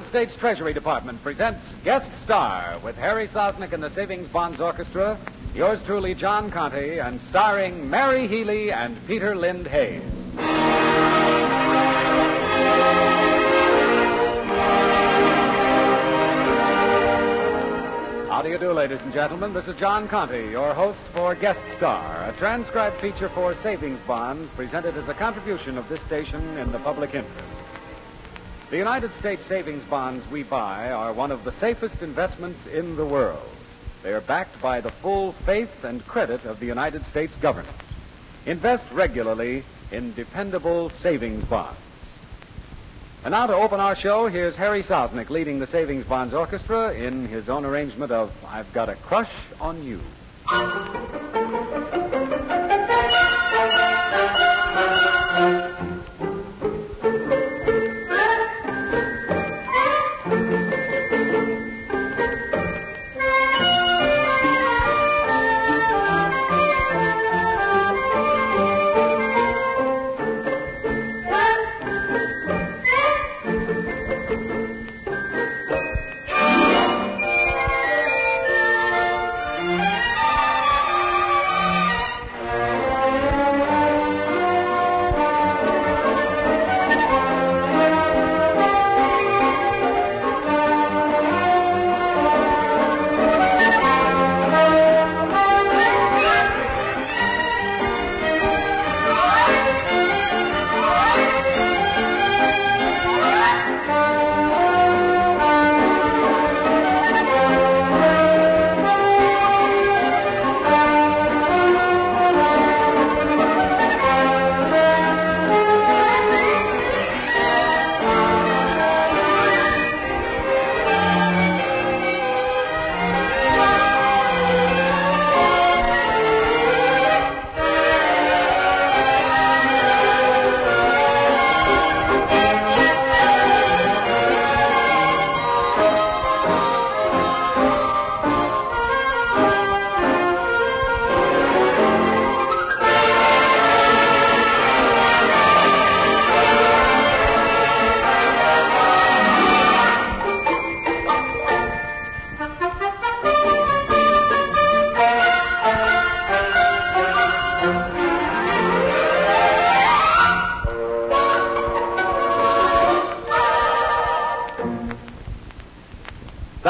United States Treasury Department presents Guest Star with Harry Sosnick and the Savings Bonds Orchestra, yours truly, John Conte, and starring Mary Healy and Peter Lind Hayes. How do you do, ladies and gentlemen? This is John Conte, your host for Guest Star, a transcribed feature for savings bonds presented as a contribution of this station in the public interest. The United States savings bonds we buy are one of the safest investments in the world. They are backed by the full faith and credit of the United States government. Invest regularly in dependable savings bonds. And now to open our show, here's Harry Sosnick leading the Savings Bonds Orchestra in his own arrangement of I've Got a Crush on You.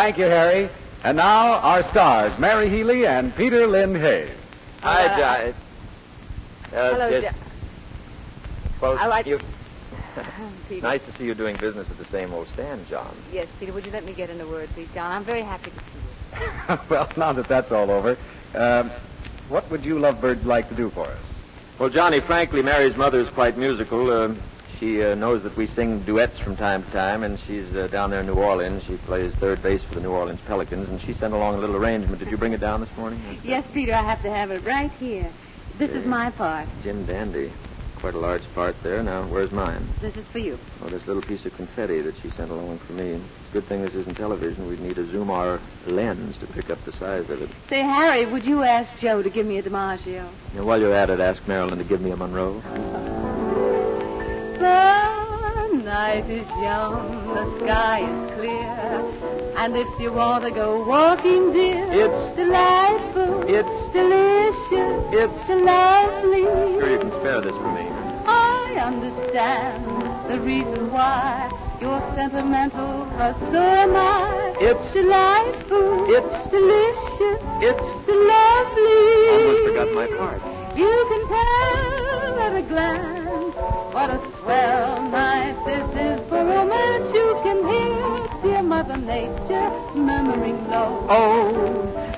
Thank you, Harry. And now our stars, Mary Healy and Peter Lind Hayes. Hi, Uh, John. Uh, Hello, yes. John. Well, I like- you. Peter. nice to see you doing business at the same old stand, John. Yes, Peter, would you let me get in a word, please, John? I'm very happy to see you. well, now that that's all over, um, what would you lovebirds like to do for us? Well, Johnny, frankly, Mary's mother is quite musical. Uh, she uh, knows that we sing duets from time to time, and she's uh, down there in New Orleans. She plays third base for the New Orleans Pelicans, and she sent along a little arrangement. Did you bring it down this morning? Yes, Peter, I have to have it right here. This is my part. Jim Dandy. Quite a large part there. Now, where's mine? This is for you. Oh, this little piece of confetti that she sent along for me. It's a good thing this isn't television. We'd need a Zoomar lens to pick up the size of it. Say, Harry, would you ask Joe to give me a DiMaggio? And while you're at it, ask Marilyn to give me a Monroe. Night is young, the sky is clear, and if you want to go walking, dear, It's- delightful, it's- delicious, it's- lovely. Sure you can spare this for me. I understand the reason why you're sentimental, but so am I. It's- delightful, it's- delicious, It's lovely. I almost forgot my part. You can tell at a glance what a swell night Nature murmuring low. Oh,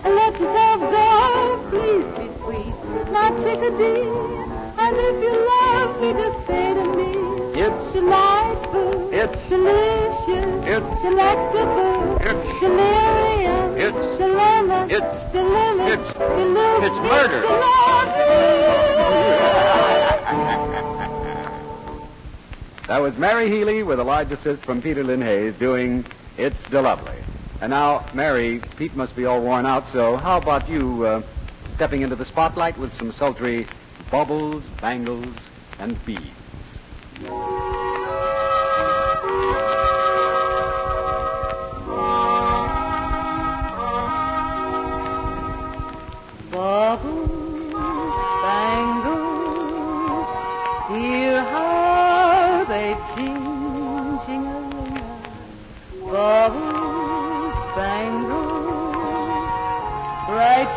Let yourself go, please be sweet, my chickadee. And if you love me, just say to me, It's- delightful, it's- delicious, it's- delectable, it's- delirious, it's- dilemma, it's- dilemma, it's- delicious, it's murder. That was Mary Healy with a large assist from Peter Lind Hayes doing It's Delovely. And now, Mary, Pete must be all worn out, so how about you uh, stepping into the spotlight with some sultry baubles, bangles, and beads?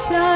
Bright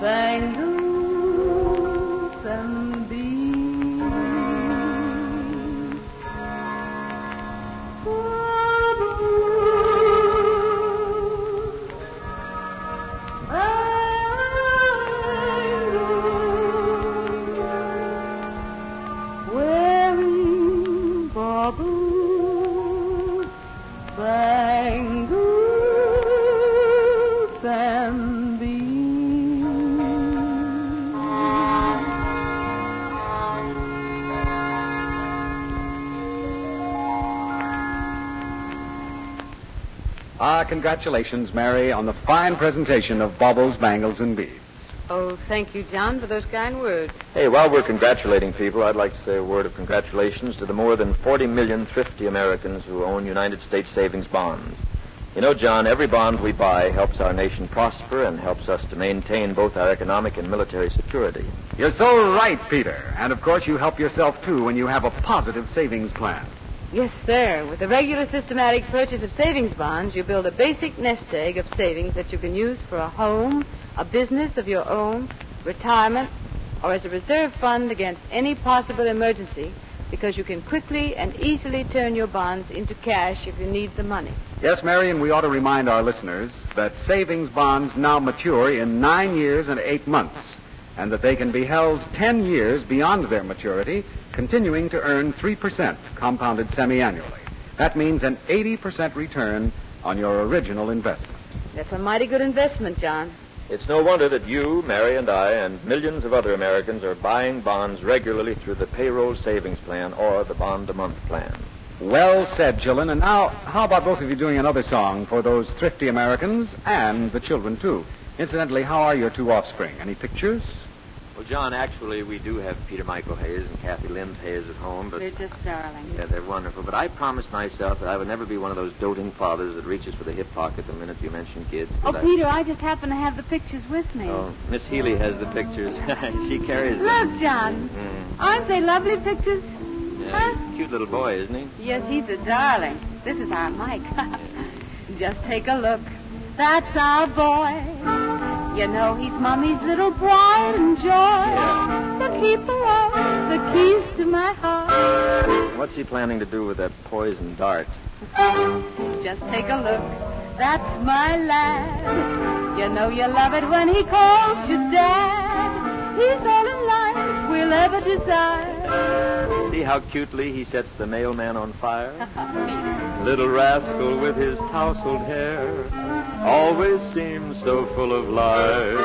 wearing baubles, congratulations, Mary, on the fine presentation of Baubles, Bangles, and Beads. Oh, thank you, John, for those kind words. Hey, while we're congratulating people, I'd like to say a word of congratulations to the more than 40 million thrifty Americans who own United States savings bonds. You know, John, every bond we buy helps our nation prosper and helps us to maintain both our economic and military security. You're so right, Peter. And of course, you help yourself, too, when you have a positive savings plan. Yes, sir. With the regular systematic purchase of savings bonds, you build a basic nest egg of savings that you can use for a home, a business of your own, retirement, or as a reserve fund against any possible emergency because you can quickly and easily turn your bonds into cash if you need the money. Yes, Mary, and we ought to remind our listeners that savings bonds now mature in nine years and eight months, and that they can be held ten years beyond their maturity, continuing to earn 3% compounded semi-annually. That means an 80% return on your original investment. That's a mighty good investment, John. It's no wonder that you, Mary, and I, and millions of other Americans are buying bonds regularly through the payroll savings plan or the bond a month plan. Well said, Children. And now, how about both of you doing another song for those thrifty Americans and the children, too? Incidentally, how are your two offspring? Any pictures? John, actually, we do have Peter Michael Hayes and Kathy Lind Hayes at home, but They're just darling. yeah, they're wonderful. But I promised myself that I would never be one of those doting fathers that reaches for the hip pocket the minute you mention kids. Oh, I- Peter, I just happen to have the pictures with me. Oh, Miss Healy has the pictures. she carries them. Look, John. Mm. Aren't they lovely pictures? Yeah, Huh? cute little boy, isn't he? Yes, he's a darling. This is our Mike. Just take a look. That's our boy. You know he's Mommy's little pride and joy. Yeah. The keeper of the keys to my heart. What's he planning to do with that poison dart? Just take a look. That's my lad. You know you love it when he calls you dad. He's all in life we'll ever desire. See how cutely he sets the mailman on fire? Little rascal with his tousled hair always seems so full of life.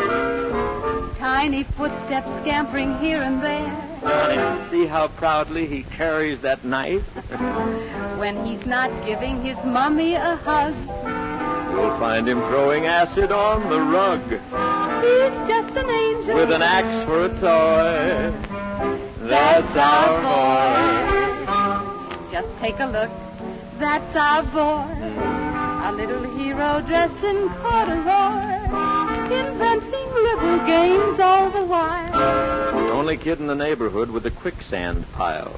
Tiny footsteps scampering here and there. Honey, see how proudly he carries that knife? When he's not giving his mommy a hug, You'll find him throwing acid on the rug he's just an angel. with an axe for a toy. That's our boy. Just take a look. That's our boy. A little hero dressed in corduroy. Inventing little games all the while. The only kid in the neighborhood with a quicksand pile.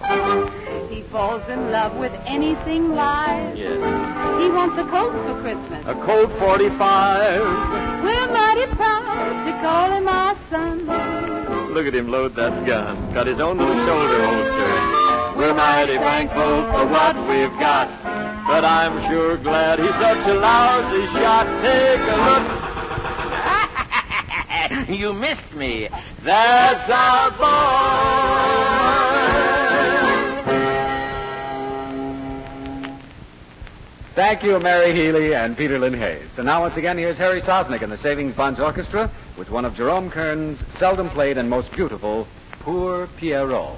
He falls in love with anything live. Yes. He wants a coat for Christmas. A Colt 45. We're mighty proud to call him our son. Look at him load that gun. Got his own little shoulder holster. We're mighty thankful for what we've got. But I'm sure glad he's such a lousy shot. Take a look. you missed me. That's our boy. Thank you, Mary Healy and Peter Lind Hayes. And now, once again, here's Harry Sosnick and the Savings Bonds Orchestra with one of Jerome Kern's seldom played and most beautiful, Poor Pierrot.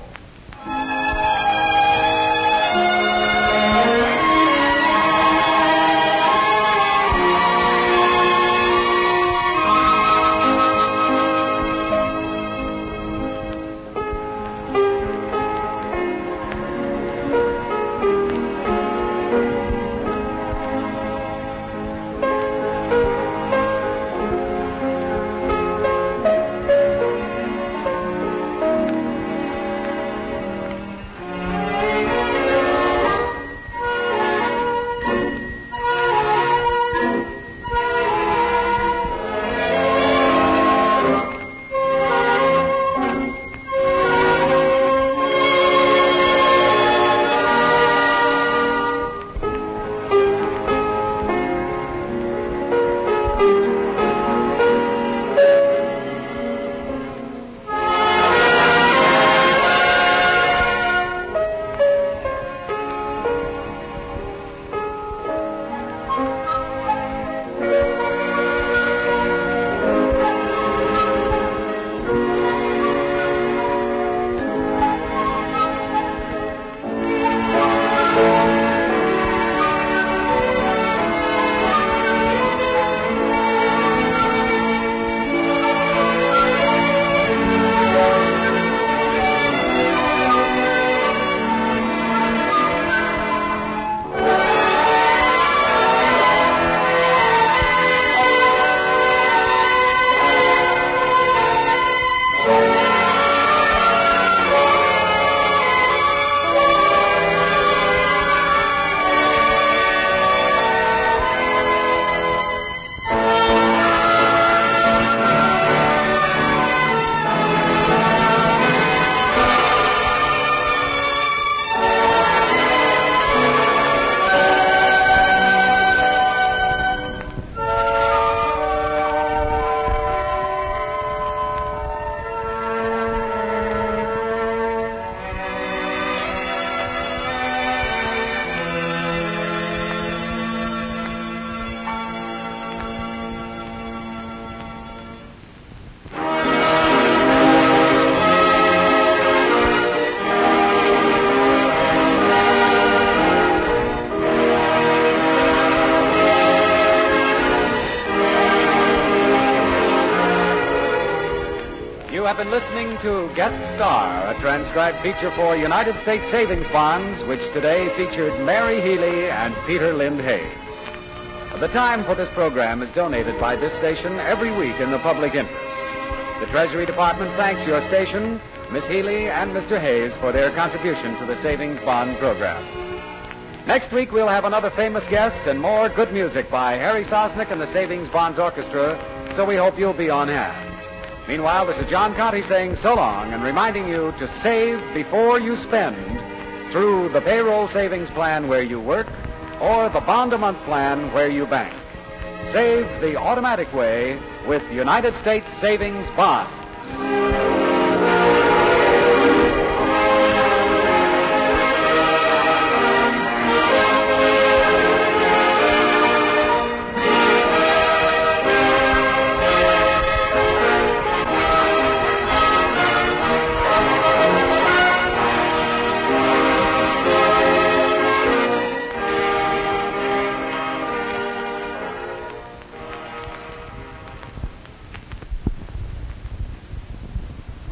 Have been listening to Guest Star, a transcribed feature for United States Savings Bonds, which today featured Mary Healy and Peter Lind Hayes. The time for this program is donated by this station every week in the public interest. The Treasury Department thanks your station, Miss Healy and Mr. Hayes, for their contribution to the Savings Bond program. Next week, we'll have another famous guest and more good music by Harry Sosnick and the Savings Bonds Orchestra, so we hope you'll be on hand. Meanwhile, this is John Conte saying so long and reminding you to save before you spend through the payroll savings plan where you work or the bond a month plan where you bank. Save the automatic way with United States Savings Bonds.